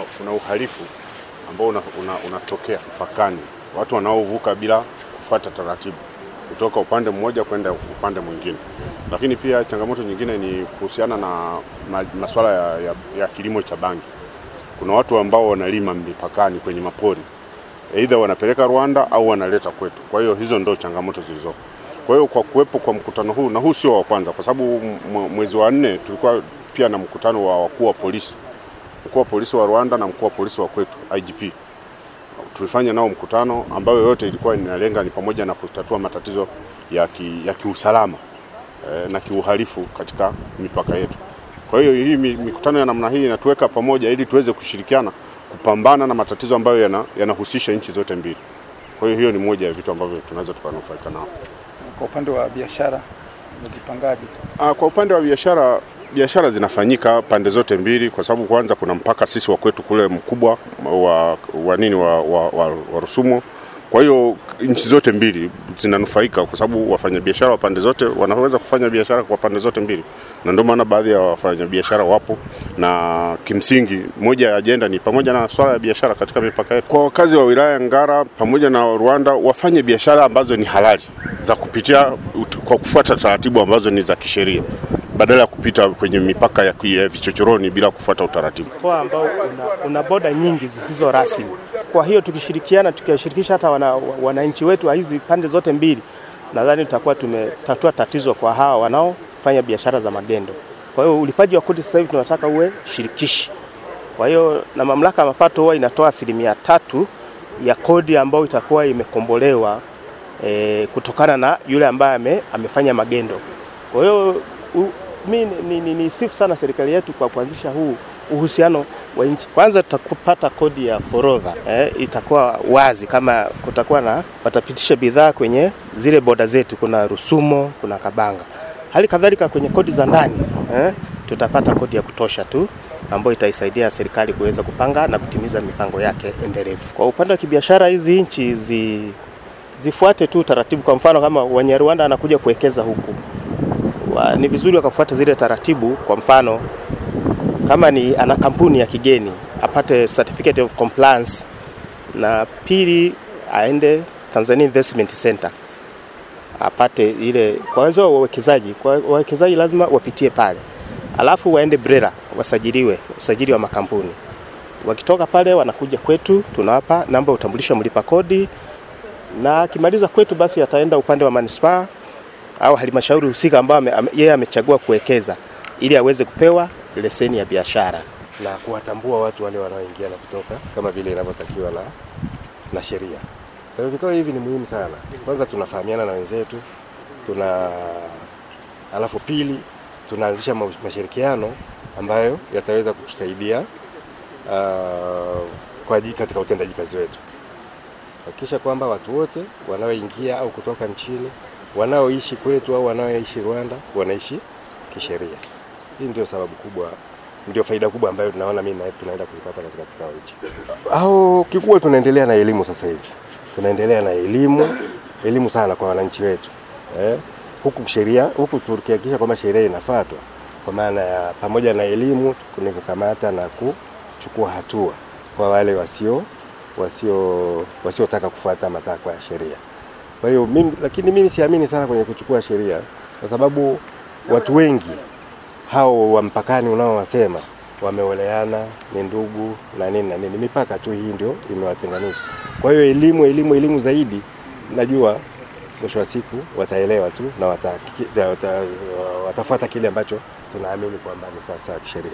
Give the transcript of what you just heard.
kuna, kuna uhalifu ambao unatokea una, una mpakani, watu wanaovuka bila kufuata taratibu kutoka upande mmoja kwenda upande mwingine. Lakini pia changamoto nyingine ni kuhusiana na masuala ya, ya, ya kilimo cha bangi. Kuna watu ambao wanalima mipakani kwenye mapori, aidha wanapeleka Rwanda au wanaleta kwetu. Kwa hiyo hizo ndo changamoto zilizopo. Kwa hiyo kwa kuwepo kwa mkutano huu, na huu sio wa kwanza, kwa sababu mwezi wa nne tulikuwa pia na mkutano wa wakuu wa polisi, mkuu wa polisi wa Rwanda na mkuu wa polisi wa kwetu IGP tulifanya nao mkutano ambayo yote ilikuwa inalenga ni pamoja na kutatua matatizo ya, ki, ya kiusalama e, na kiuhalifu katika mipaka yetu. Kwa hiyo hii mikutano ya namna hii inatuweka pamoja ili tuweze kushirikiana kupambana na matatizo ambayo yanahusisha yana nchi zote mbili. Kwa hiyo hiyo ni moja ya vitu ambavyo tunaweza tukanufaika nao. Kwa upande wa biashara umejipangaje? Kwa upande wa biashara biashara zinafanyika pande zote mbili, kwa sababu kwanza kuna mpaka sisi wa kwetu kule mkubwa wa, wa nini wa, wa, wa, wa Rusumo. Kwa hiyo nchi zote mbili zinanufaika kwa sababu wafanyabiashara wa pande zote wanaweza kufanya biashara kwa pande zote mbili, na ndio maana baadhi ya wafanyabiashara wapo, na kimsingi moja ya ajenda ni pamoja na swala ya biashara katika mipaka yetu. Kwa wakazi wa wilaya Ngara pamoja na Rwanda wafanye biashara ambazo ni halali za kupitia kwa kufuata taratibu ambazo ni za kisheria badala ya kupita kwenye mipaka ya vichochoroni bila kufuata utaratibu. Mkoa ambao una, una boda nyingi zisizo rasmi. Kwa hiyo tukishirikiana, tukiwashirikisha hata wananchi wana wetu wa hizi pande zote mbili, nadhani tutakuwa tumetatua tatizo kwa hawa wanaofanya biashara za magendo. Kwa hiyo ulipaji wa kodi sasa hivi tunataka uwe shirikishi. Kwa hiyo na mamlaka ya mapato huwa inatoa asilimia tatu ya kodi ambayo itakuwa imekombolewa e, kutokana na yule ambaye ame, amefanya magendo. Kwa hiyo mi ni, ni, ni sifu sana serikali yetu kwa kuanzisha huu uhusiano wa nchi. Kwanza tutakupata kodi ya forodha eh, itakuwa wazi kama kutakuwa na watapitisha bidhaa kwenye zile boda zetu, kuna Rusumo, kuna Kabanga. Hali kadhalika kwenye kodi za ndani eh, tutapata kodi ya kutosha tu ambayo itaisaidia serikali kuweza kupanga na kutimiza mipango yake endelevu. Kwa upande wa kibiashara, hizi nchi zi, zifuate tu taratibu. Kwa mfano kama Wanyarwanda anakuja kuwekeza huku wa, ni vizuri wakafuata zile taratibu. Kwa mfano kama ni ana kampuni ya kigeni apate certificate of compliance, na pili aende Tanzania Investment Center apate ile. Kwa hizo wawekezaji, kwa wawekezaji lazima wapitie pale, alafu waende BRELA wasajiliwe, usajili wa makampuni. Wakitoka pale wanakuja kwetu, tunawapa namba utambulisho mlipa kodi, na akimaliza kwetu basi ataenda upande wa manispaa au halmashauri husika ambayo yeye amechagua kuwekeza ili aweze kupewa leseni ya biashara na kuwatambua watu wale wanaoingia na kutoka kama vile inavyotakiwa na, na sheria. Kwa hiyo vikao hivi ni muhimu sana. Kwanza tunafahamiana na wenzetu, tuna alafu pili tunaanzisha mashirikiano ambayo yataweza kutusaidia uh, kwa ajili katika utendaji kazi wetu, hakikisha kwamba watu wote wanaoingia au kutoka nchini wanaoishi kwetu au wanaoishi Rwanda wanaishi kisheria. Hii ndio sababu kubwa, ndio faida kubwa ambayo tunaona mimi na tunaenda kuipata katika kikao hichi. Au kikubwa tunaendelea na elimu sasa hivi, tunaendelea na elimu elimu sana kwa wananchi wetu eh, huku sheria huku tukihakikisha kwamba sheria inafuatwa, kwa maana ya pamoja na elimu ni kukamata na kuchukua hatua kwa wale wasio wasio wasiotaka kufuata matakwa ya sheria. Kwa hiyo mimi, lakini mimi siamini sana kwenye kuchukua sheria, kwa sababu watu wengi hao wa mpakani unaowasema wameoleana, ni ndugu na nini na nini, mipaka tu hii ndio imewatenganisha. Kwa hiyo elimu, elimu, elimu zaidi, najua mwisho wa siku wataelewa tu na wata, wata, watafuata kile ambacho tunaamini kwamba ni sawasawa kisheria.